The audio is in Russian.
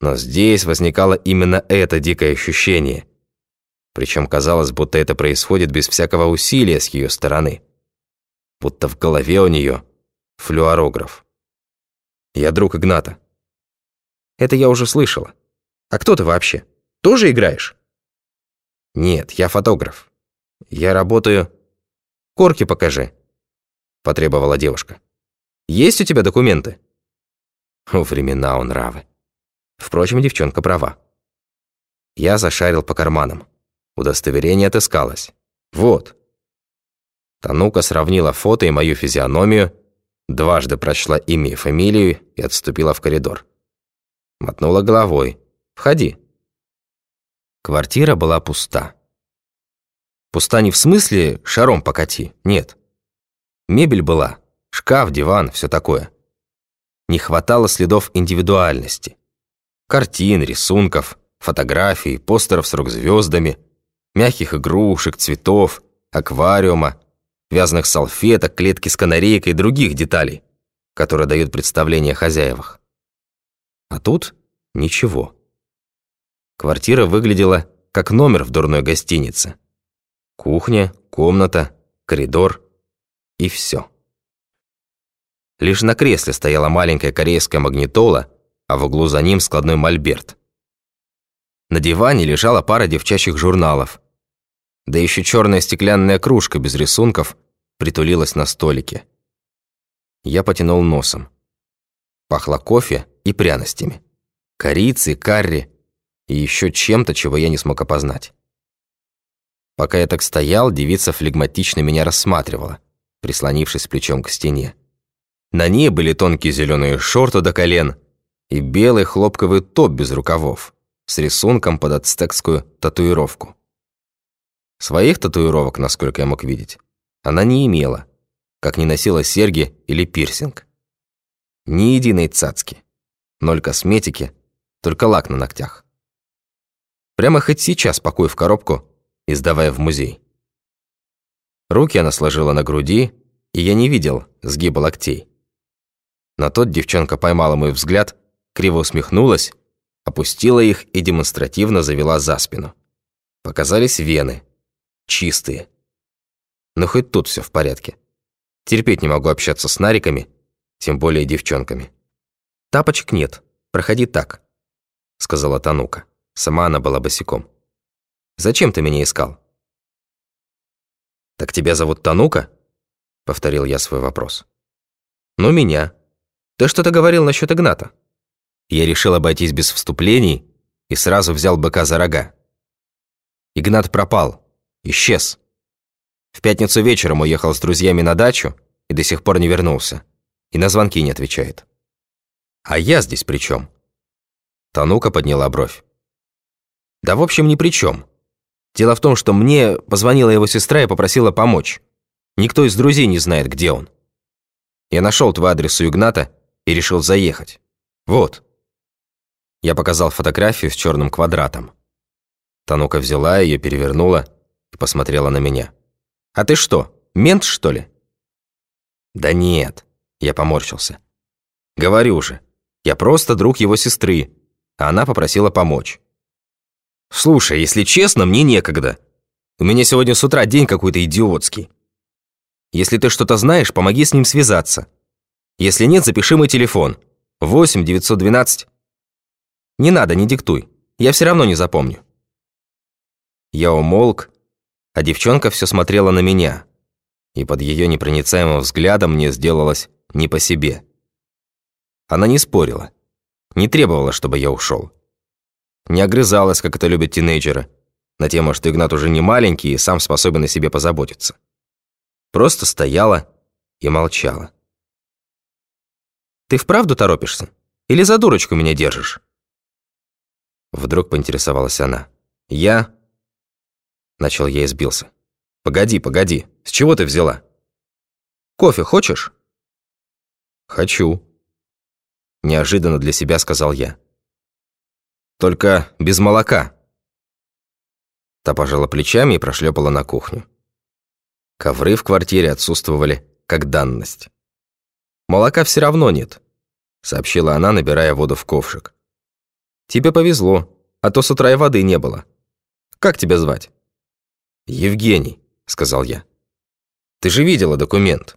Но здесь возникало именно это дикое ощущение. Причем казалось, будто это происходит без всякого усилия с ее стороны. Будто в голове у нее флюорограф. Я друг Игната. Это я уже слышала. А кто ты вообще? Тоже играешь? Нет, я фотограф. Я работаю... Корки покажи, потребовала девушка. Есть у тебя документы? О, времена он нравы. Впрочем, девчонка права. Я зашарил по карманам. Удостоверение отыскалось. Вот. Танука сравнила фото и мою физиономию, дважды прочла имя и фамилию и отступила в коридор. Мотнула головой. «Входи». Квартира была пуста. Пуста не в смысле «шаром покати», нет. Мебель была, шкаф, диван, все такое. Не хватало следов индивидуальности. Картин, рисунков, фотографий, постеров с рок-звездами, мягких игрушек, цветов, аквариума, вязаных салфеток, клетки с канарейкой и других деталей, которые дают представление о хозяевах. А тут ничего. Квартира выглядела как номер в дурной гостинице. Кухня, комната, коридор и все. Лишь на кресле стояла маленькая корейская магнитола, а в углу за ним складной мольберт. На диване лежала пара девчачьих журналов. Да еще черная стеклянная кружка без рисунков притулилась на столике. Я потянул носом. Пахло кофе и пряностями. Корицей, карри и еще чем-то, чего я не смог опознать. Пока я так стоял, девица флегматично меня рассматривала, прислонившись плечом к стене. На ней были тонкие зеленые шорты до колен и белый хлопковый топ без рукавов с рисунком под ацтекскую татуировку. Своих татуировок, насколько я мог видеть, она не имела, как не носила серьги или пирсинг. Ни единой цацки, ноль косметики, только лак на ногтях. Прямо хоть сейчас пакуй в коробку и сдавая в музей. Руки она сложила на груди, и я не видел сгиба локтей. На тот девчонка поймала мой взгляд, криво усмехнулась, опустила их и демонстративно завела за спину. Показались вены. Чистые. Но хоть тут все в порядке. Терпеть не могу общаться с нариками, тем более девчонками. «Тапочек нет, проходи так», — сказала Танука. Сама она была босиком. «Зачем ты меня искал?» «Так тебя зовут Танука?» — повторил я свой вопрос. «Ну, меня. Ты что-то говорил насчет Игната?» Я решил обойтись без вступлений и сразу взял быка за рога. Игнат пропал, исчез. В пятницу вечером уехал с друзьями на дачу и до сих пор не вернулся. И на звонки не отвечает. А я здесь при чем? Танука подняла бровь. Да в общем ни при чем. Дело в том, что мне позвонила его сестра и попросила помочь. Никто из друзей не знает, где он. Я нашел твой адрес у Игната и решил заехать. Вот. Я показал фотографию с черным квадратом. Танука взяла ее, перевернула и посмотрела на меня. «А ты что, мент, что ли?» «Да нет», — я поморщился. «Говорю же, я просто друг его сестры, а она попросила помочь». «Слушай, если честно, мне некогда. У меня сегодня с утра день какой-то идиотский. Если ты что-то знаешь, помоги с ним связаться. Если нет, запиши мой телефон. 8 912. Не надо, не диктуй. Я все равно не запомню». Я умолк, а девчонка все смотрела на меня, и под ее непроницаемым взглядом мне сделалось не по себе. Она не спорила, не требовала, чтобы я ушел. Не огрызалась, как это любят тинейджеры, на тему, что Игнат уже не маленький и сам способен о себе позаботиться. Просто стояла и молчала. «Ты вправду торопишься? Или за дурочку меня держишь?» Вдруг поинтересовалась она. «Я Начал я и сбился. «Погоди, погоди, с чего ты взяла?» «Кофе хочешь?» «Хочу», – неожиданно для себя сказал я. «Только без молока». Та пожала плечами и прошлепала на кухню. Ковры в квартире отсутствовали как данность. «Молока все равно нет», – сообщила она, набирая воду в ковшик. Тебе повезло, а то с утра и воды не было. Как тебя звать?» «Евгений», — сказал я. «Ты же видела документ».